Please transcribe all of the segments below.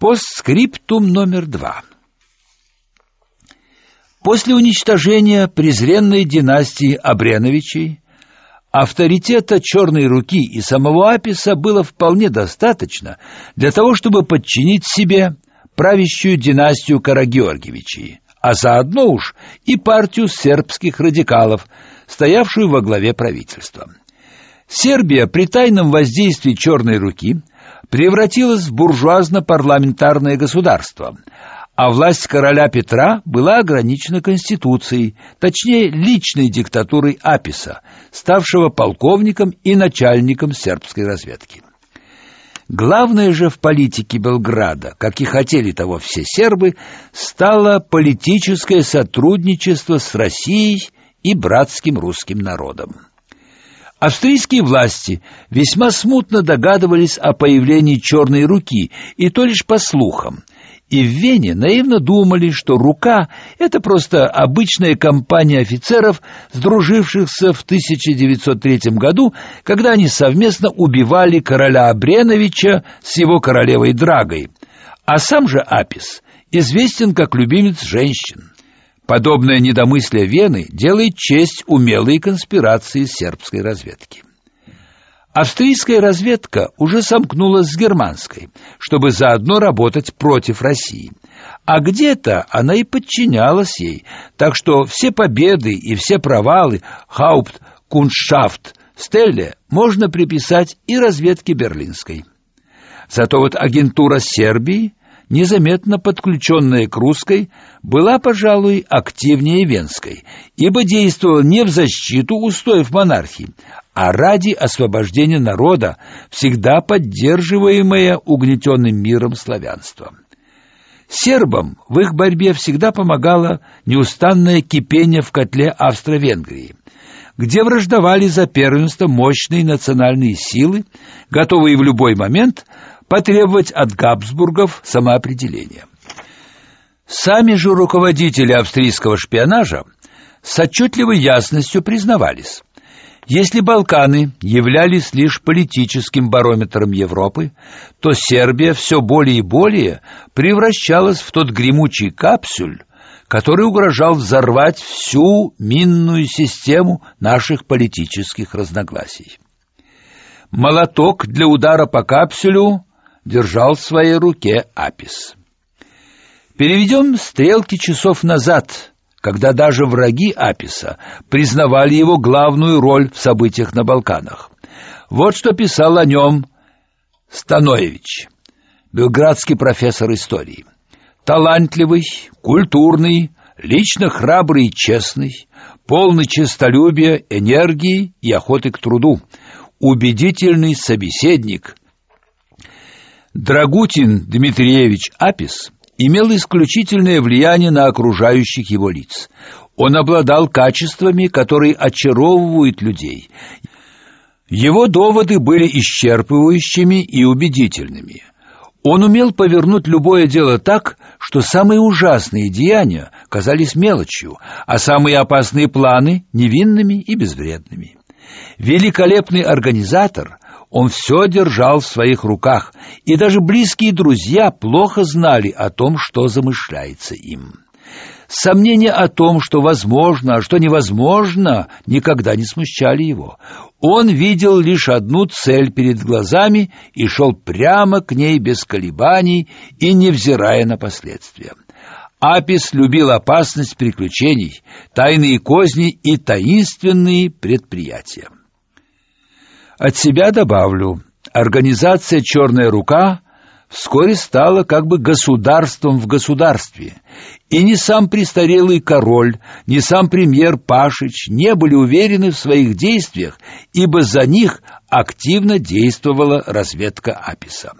Постскриптум номер два. После уничтожения презренной династии Абреновичей авторитета Черной руки и самого Аписа было вполне достаточно для того, чтобы подчинить себе правящую династию Карагеоргиевичей, а заодно уж и партию сербских радикалов, стоявшую во главе правительства. Сербия при тайном воздействии Черной руки превратилась в буржуазно-парламентарное государство, а власть короля Петра была ограничена конституцией, точнее личной диктатурой Аписа, ставшего полковником и начальником сербской разведки. Главное же в политике Белграда, как и хотели того все сербы, стало политическое сотрудничество с Россией и братским русским народом. Австрийские власти весьма смутно догадывались о появлении черной руки, и то лишь по слухам. И в Вене наивно думали, что рука это просто обычная компания офицеров, сдружившихся в 1903 году, когда они совместно убивали короля Абреновича с его королевой Драгой. А сам же Апис известен как любимец женщин. Подобное недомыслие Вены делает честь умелой конспирации сербской разведки. Австрийская разведка уже сомкнулась с германской, чтобы заодно работать против России. А где-то она и подчинялась ей, так что все победы и все провалы Хаупт, Кунштшафт, Стелле можно приписать и разведке берлинской. Зато вот агентура Сербии незаметно подключенная к русской, была, пожалуй, активнее венской, ибо действовала не в защиту устоев монархии, а ради освобождения народа, всегда поддерживаемое угнетенным миром славянства. Сербам в их борьбе всегда помогало неустанное кипение в котле Австро-Венгрии, где враждовали за первенство мощные национальные силы, готовые в любой момент потребовать от Габсбургов самоопределения. Сами же руководители австрийского шпионажа с отчетливой ясностью признавались, если Балканы являлись лишь политическим барометром Европы, то Сербия все более и более превращалась в тот гремучий капсюль, который угрожал взорвать всю минную систему наших политических разногласий. Молоток для удара по капсюлю держал в своей руке Апис. Переведем стрелки часов назад, когда даже враги Аписа признавали его главную роль в событиях на Балканах. Вот что писал о нем Станович, белградский профессор истории. Талантливый, культурный, лично храбрый и честный, полный честолюбия, энергии и охоты к труду, убедительный собеседник, Драгутин Дмитриевич Апис имел исключительное влияние на окружающих его лиц. Он обладал качествами, которые очаровывают людей. Его доводы были исчерпывающими и убедительными. Он умел повернуть любое дело так, что самые ужасные деяния казались мелочью, а самые опасные планы невинными и безвредными. Великолепный организатор он все держал в своих руках, и даже близкие друзья плохо знали о том, что замышляется им. Сомнения о том, что возможно, а что невозможно, никогда не смущали его. Он видел лишь одну цель перед глазами и шел прямо к ней без колебаний и невзирая на последствия. Апис любил опасность приключений, тайные козни и таинственные предприятия. От себя добавлю, организация «Черная рука» вскоре стала как бы государством в государстве, и ни сам престарелый король, ни сам премьер Пашич не были уверены в своих действиях, ибо за них активно действовала разведка Аписа.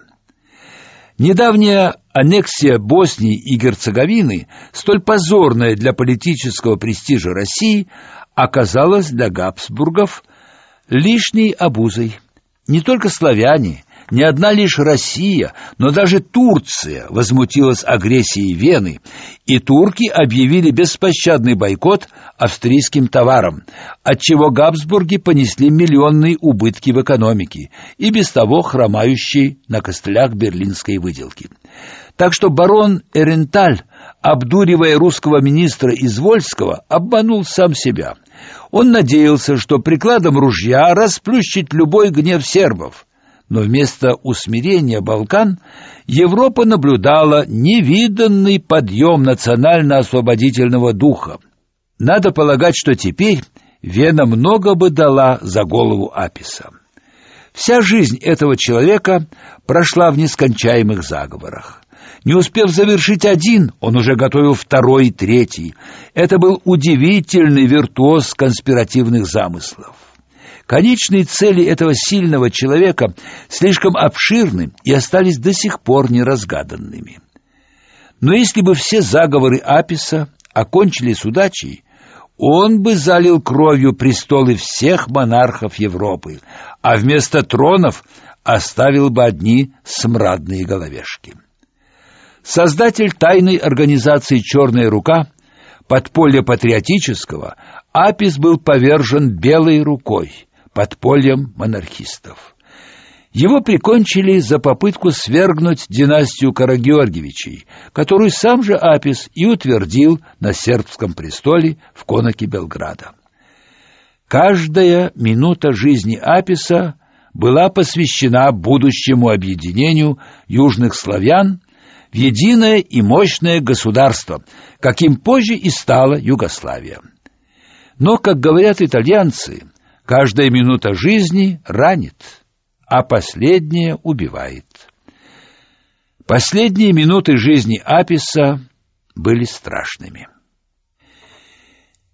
Недавняя аннексия Боснии и Герцеговины, столь позорная для политического престижа России, оказалась для Габсбургов лишней обузой. Не только славяне, не одна лишь Россия, но даже Турция возмутилась агрессией Вены, и турки объявили беспощадный бойкот австрийским товарам, отчего Габсбурги понесли миллионные убытки в экономике и без того хромающей на костылях берлинской выделки. Так что барон Эренталь, обдуривая русского министра Извольского, обманул сам себя. Он надеялся, что прикладом ружья расплющит любой гнев сербов. Но вместо усмирения Балкан Европа наблюдала невиданный подъем национально-освободительного духа. Надо полагать, что теперь Вена много бы дала за голову Аписа. Вся жизнь этого человека прошла в нескончаемых заговорах. Не успев завершить один, он уже готовил второй и третий. Это был удивительный виртуоз конспиративных замыслов. Конечные цели этого сильного человека слишком обширны и остались до сих пор неразгаданными. Но если бы все заговоры Аписа окончились удачей, он бы залил кровью престолы всех монархов Европы, а вместо тронов оставил бы одни смрадные головешки. Создатель тайной организации «Черная рука», подполья патриотического, Апис был повержен белой рукой, подпольем монархистов. Его прикончили за попытку свергнуть династию Карагеоргиевичей, которую сам же Апис и утвердил на сербском престоле в конаке Белграда. Каждая минута жизни Аписа была посвящена будущему объединению южных славян в единое и мощное государство, каким позже и стала Югославия. Но, как говорят итальянцы, каждая минута жизни ранит, а последняя убивает. Последние минуты жизни Аписа были страшными.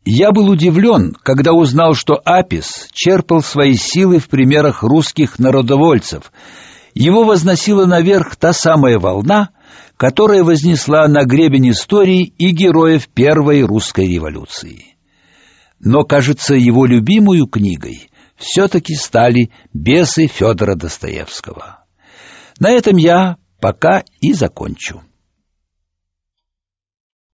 Я был удивлен, когда узнал, что Апис черпал свои силы в примерах русских народовольцев. Его возносила наверх та самая волна, которая вознесла на гребень истории и героев Первой русской революции. Но, кажется, его любимую книгой все-таки стали «Бесы» Федора Достоевского. На этом я пока и закончу.